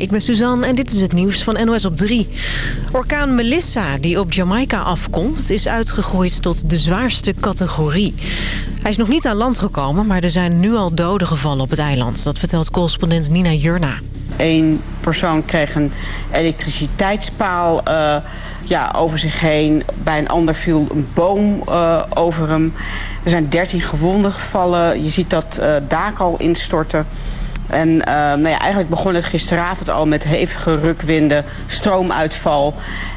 ik ben Suzanne en dit is het nieuws van NOS op 3. Orkaan Melissa, die op Jamaica afkomt, is uitgegroeid tot de zwaarste categorie. Hij is nog niet aan land gekomen, maar er zijn nu al doden gevallen op het eiland. Dat vertelt correspondent Nina Jurna. Eén persoon kreeg een elektriciteitspaal uh, ja, over zich heen. Bij een ander viel een boom uh, over hem. Er zijn 13 gewonden gevallen. Je ziet dat uh, al instorten. En uh, nou ja, eigenlijk begon het gisteravond al met hevige rukwinden, stroomuitval...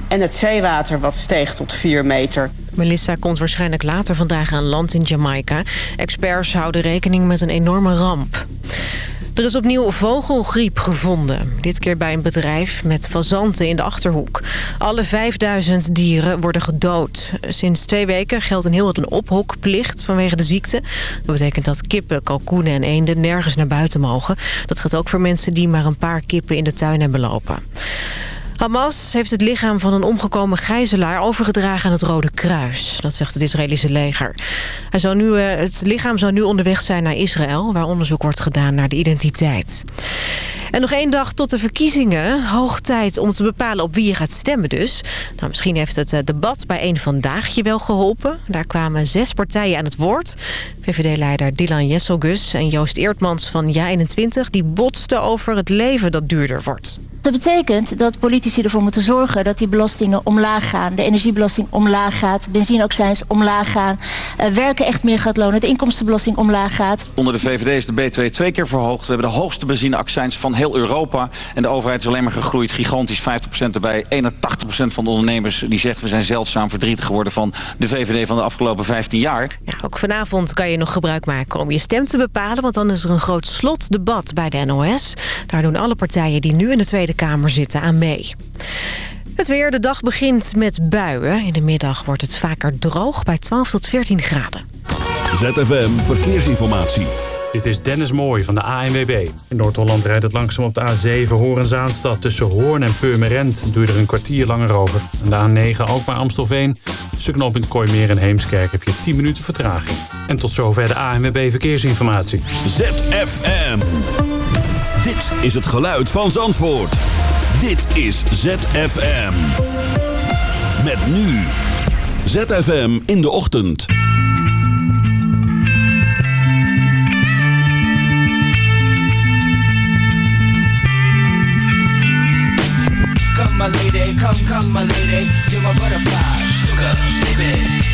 en het zeewater wat steeg tot 4 meter. Melissa komt waarschijnlijk later vandaag aan land in Jamaica. Experts houden rekening met een enorme ramp. Er is opnieuw vogelgriep gevonden. Dit keer bij een bedrijf met fazanten in de Achterhoek. Alle 5000 dieren worden gedood. Sinds twee weken geldt een heel wat een ophokplicht vanwege de ziekte. Dat betekent dat kippen, kalkoenen en eenden nergens naar buiten mogen. Dat gaat ook voor mensen die maar een paar kippen in de tuin hebben lopen. Hamas heeft het lichaam van een omgekomen gijzelaar overgedragen aan het Rode Kruis. Dat zegt het Israëlische leger. Hij zou nu, het lichaam zou nu onderweg zijn naar Israël... waar onderzoek wordt gedaan naar de identiteit. En nog één dag tot de verkiezingen. Hoog tijd om te bepalen op wie je gaat stemmen dus. Nou, misschien heeft het debat bij één Vandaag je wel geholpen. Daar kwamen zes partijen aan het woord. VVD-leider Dylan Jesselgus en Joost Eertmans van Ja21... die botsten over het leven dat duurder wordt. Dat betekent dat politici ervoor moeten zorgen dat die belastingen omlaag gaan. De energiebelasting omlaag gaat, benzineaccijns omlaag gaan. Uh, werken echt meer gaat lonen, de inkomstenbelasting omlaag gaat. Onder de VVD is de B2 twee keer verhoogd. We hebben de hoogste benzineaccijns van heel Europa. En de overheid is alleen maar gegroeid, gigantisch 50% erbij. 81% van de ondernemers die zegt we zijn zeldzaam verdrietig geworden van de VVD van de afgelopen 15 jaar. Ja, ook vanavond kan je nog gebruik maken om je stem te bepalen. Want dan is er een groot slotdebat bij de NOS. Daar doen alle partijen die nu in de Tweede Kamer zitten aan mee. Het weer, de dag begint met buien. In de middag wordt het vaker droog bij 12 tot 14 graden. ZFM Verkeersinformatie. Dit is Dennis Mooij van de ANWB. In Noord-Holland rijdt het langzaam op de A7 Horen-Zaanstad. Tussen Hoorn en Purmerend doe je er een kwartier langer over. En de A9 ook bij Amstelveen. Tussen knooppunt Kooimeer en Heemskerk heb je 10 minuten vertraging. En tot zover de ANWB Verkeersinformatie. ZFM. Dit is het geluid van Zandvoort. Dit is ZFM. Met nu. ZFM in de ochtend. Come my lady, come, come my lady, you're my butterfly, sugar, baby.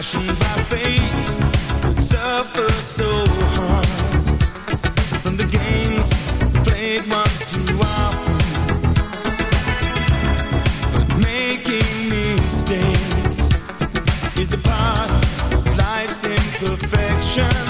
Fashioned by fate, would suffer so hard from the games played once too often? But making mistakes is a part of life's imperfections.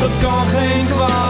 dat kan geen kwaad.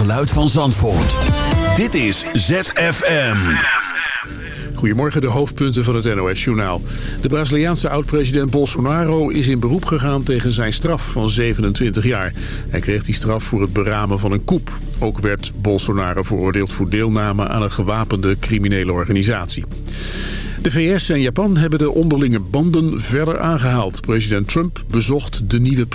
Geluid van Zandvoort. Dit is ZFM. Goedemorgen, de hoofdpunten van het NOS-journaal. De Braziliaanse oud-president Bolsonaro is in beroep gegaan tegen zijn straf van 27 jaar. Hij kreeg die straf voor het beramen van een coup. Ook werd Bolsonaro veroordeeld voor deelname aan een gewapende criminele organisatie. De VS en Japan hebben de onderlinge banden verder aangehaald. President Trump bezocht de nieuwe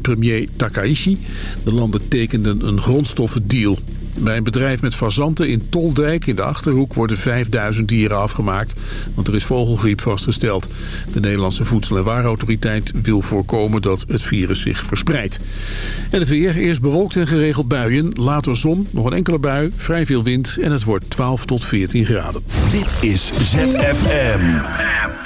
premier Takaishi. De landen tekenden een grondstoffendeal. Bij een bedrijf met fazanten in Toldijk in de Achterhoek worden 5000 dieren afgemaakt, want er is vogelgriep vastgesteld. De Nederlandse Voedsel- en Warenautoriteit wil voorkomen dat het virus zich verspreidt. En het weer, eerst bewolkt en geregeld buien, later zon, nog een enkele bui, vrij veel wind en het wordt 12 tot 14 graden. Dit is ZFM.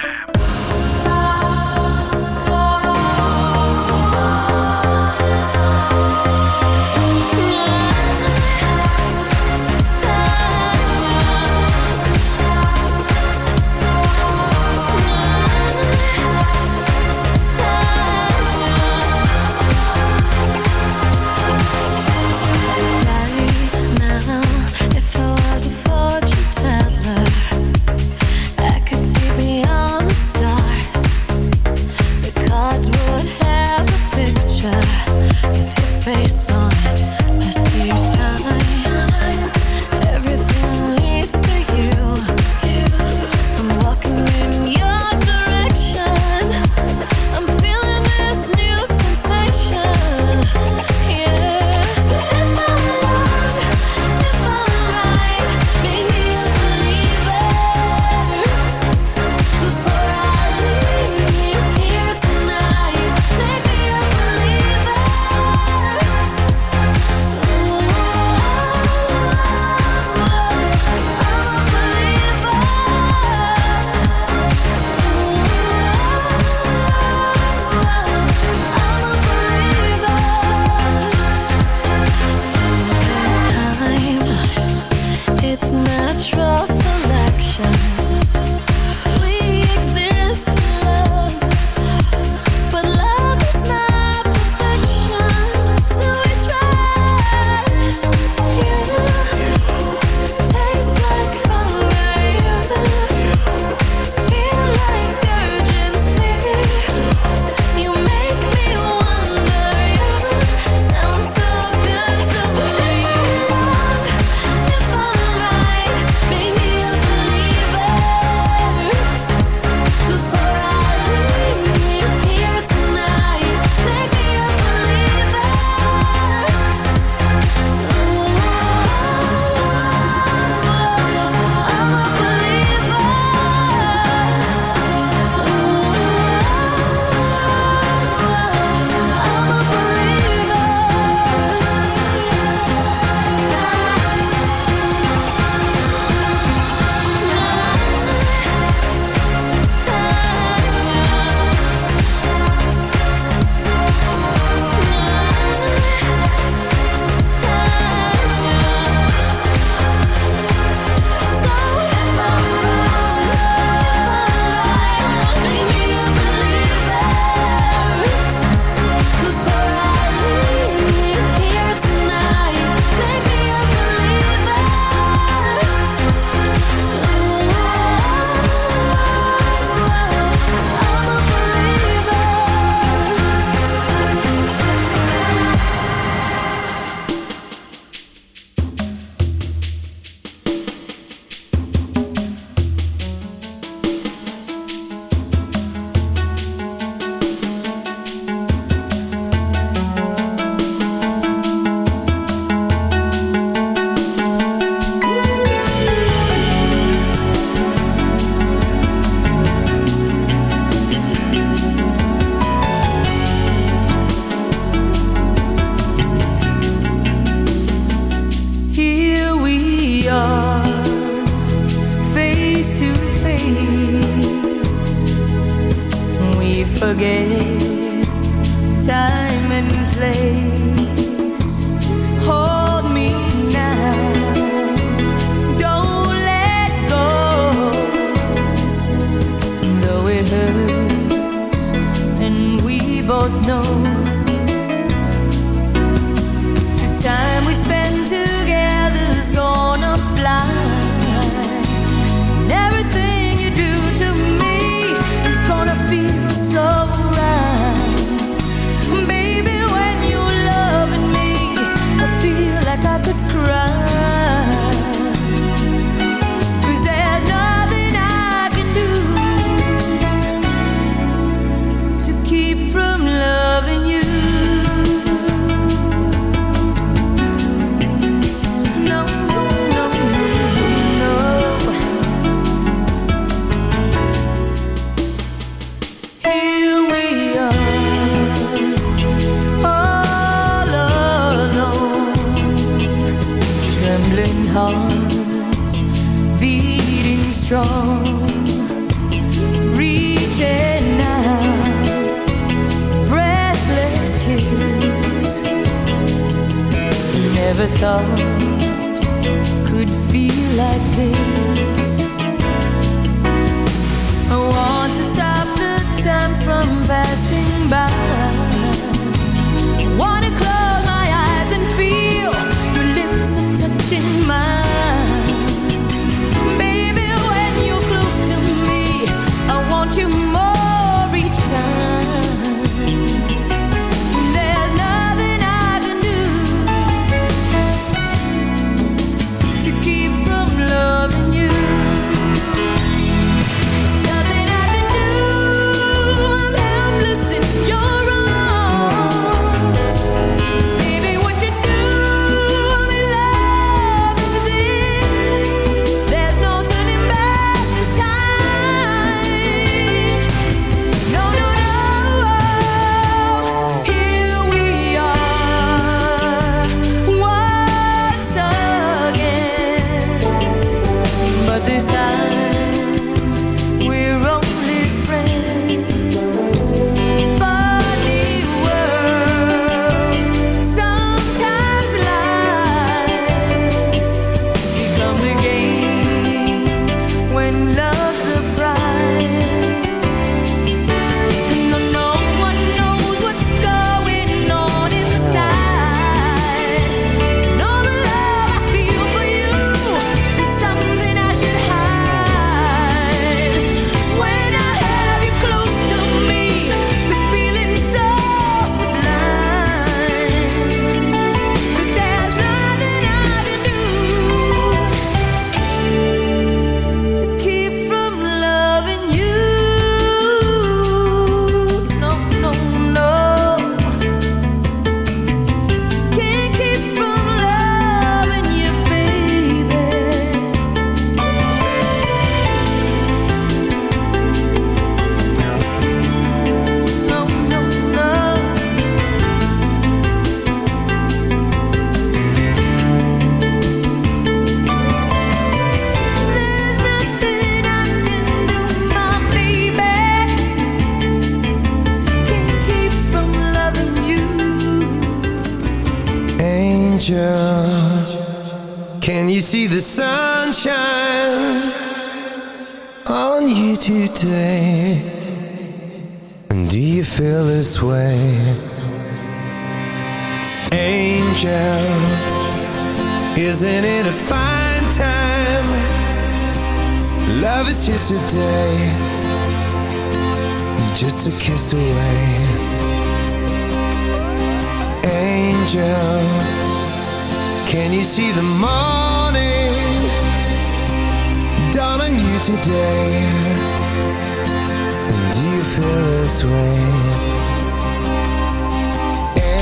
feel this way.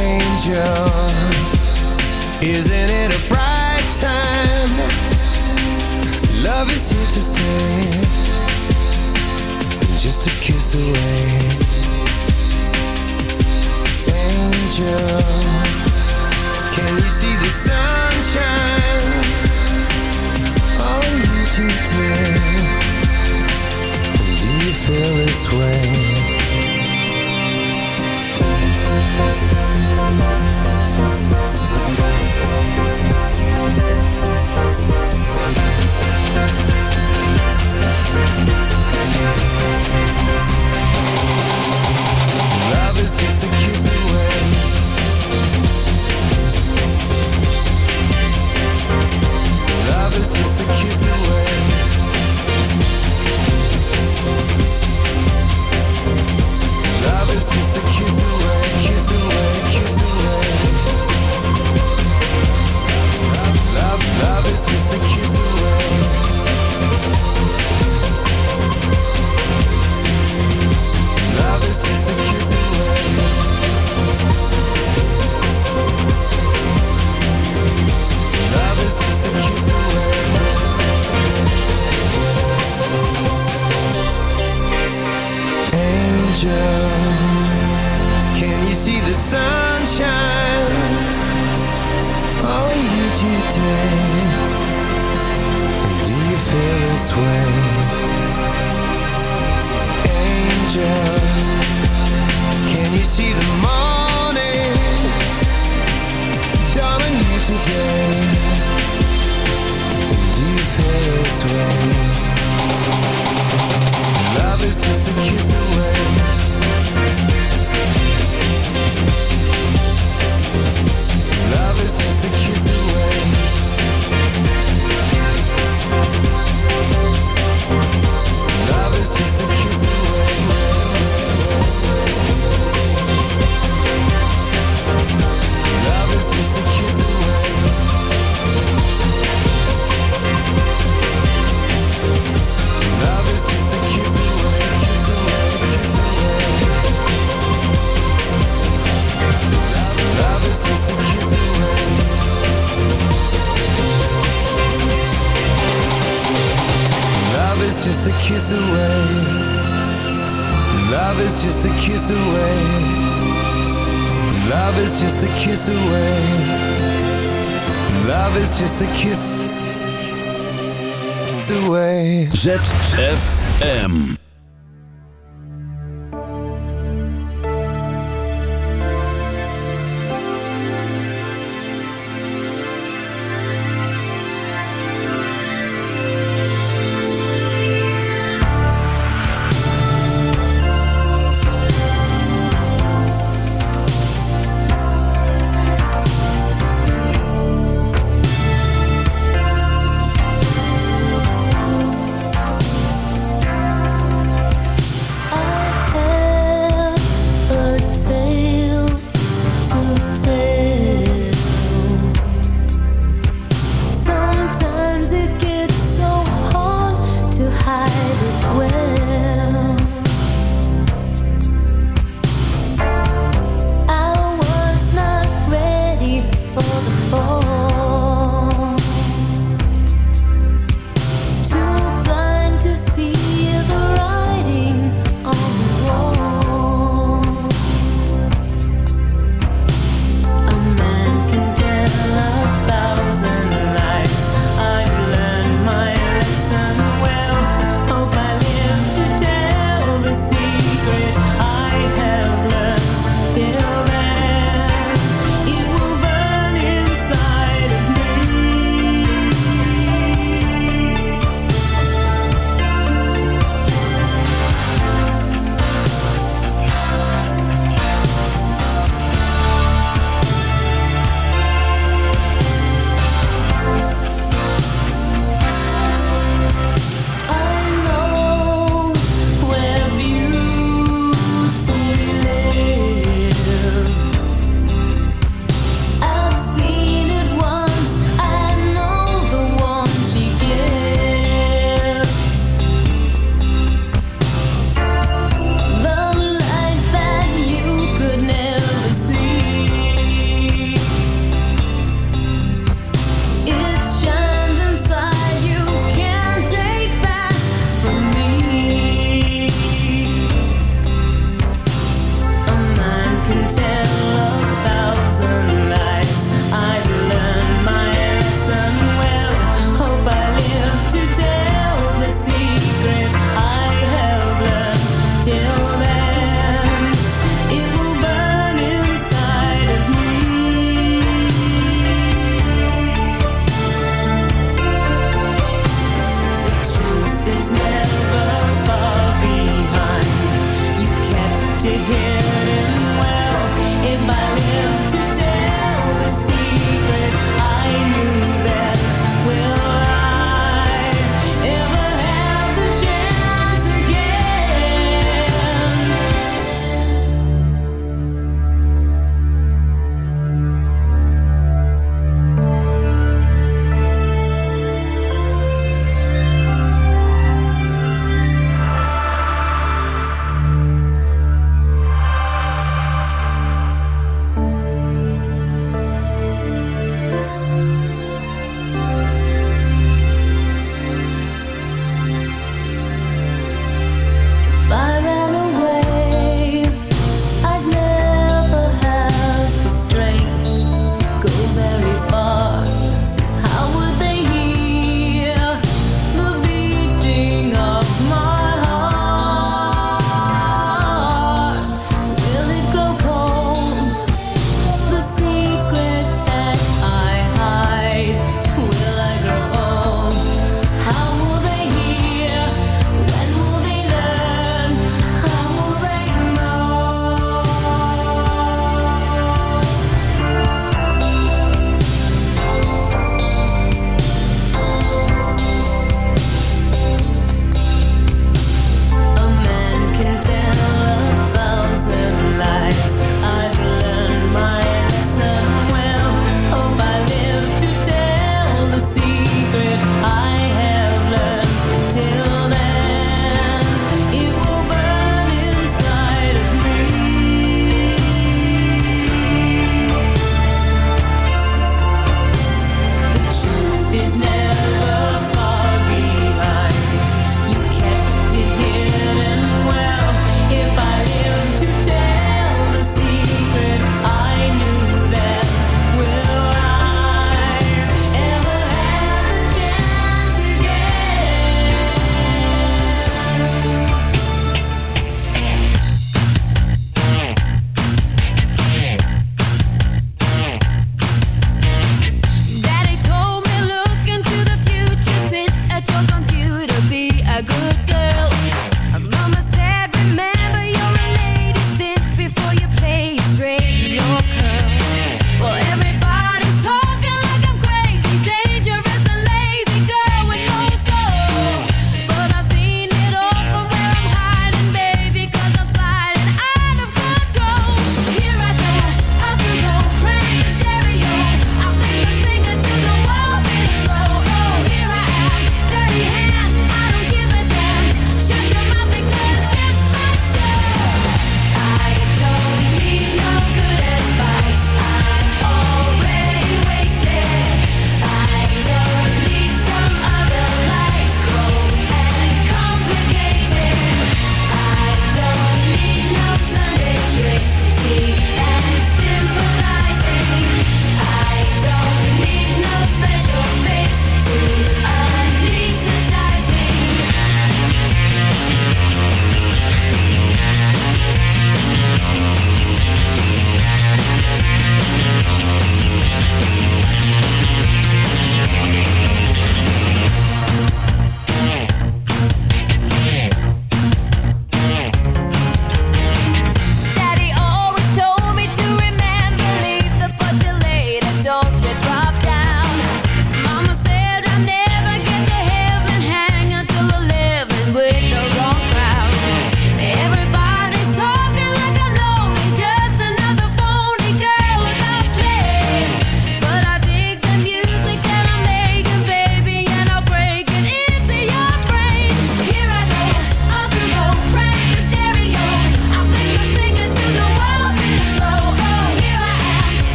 Angel Isn't it a bright time? Love is here to stay. Just a kiss away. Angel Can you see the sunshine? On you today? you feel this way. angel Can you see the sunshine? On you today Do you feel this way. Angel Can you see the morning Darling you today? ZFM.